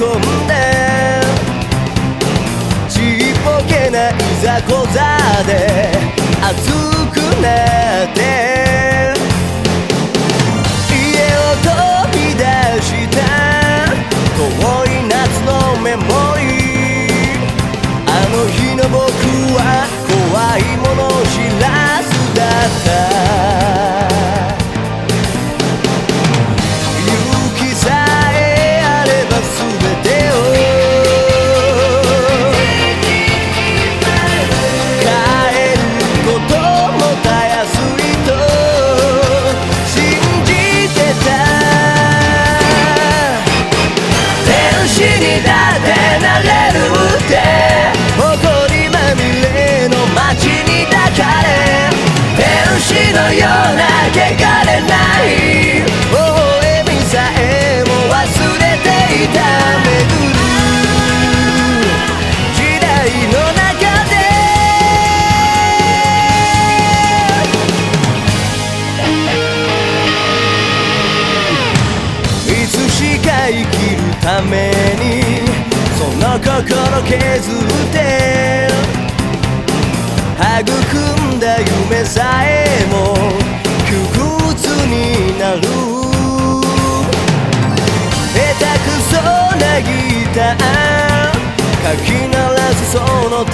込んで。ちっぽけないざこざで熱くなって。っ削って育んだ夢さえも窮屈になる下手くそなギターかき鳴らすその度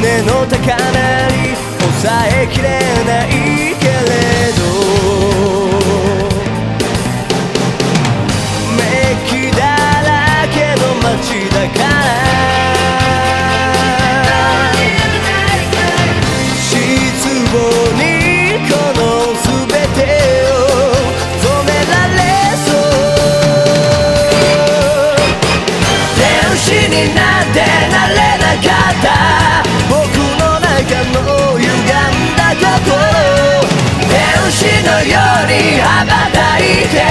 胸の高鳴り抑えきれないけれどになんてなれなかった僕の中の歪んだ心天使のように羽ばたいて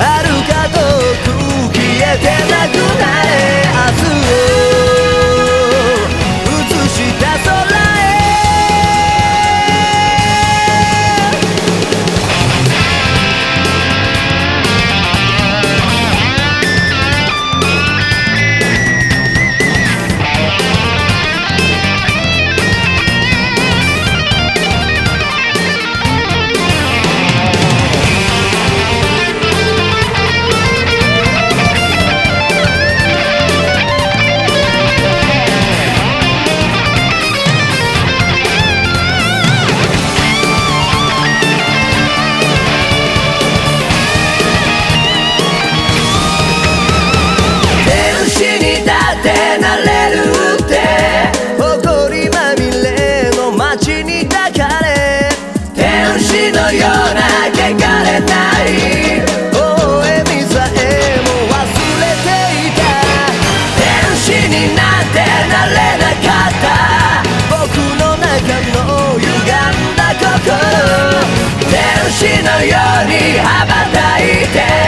あるか遠く消えてなくなれ明日へように羽ばたいて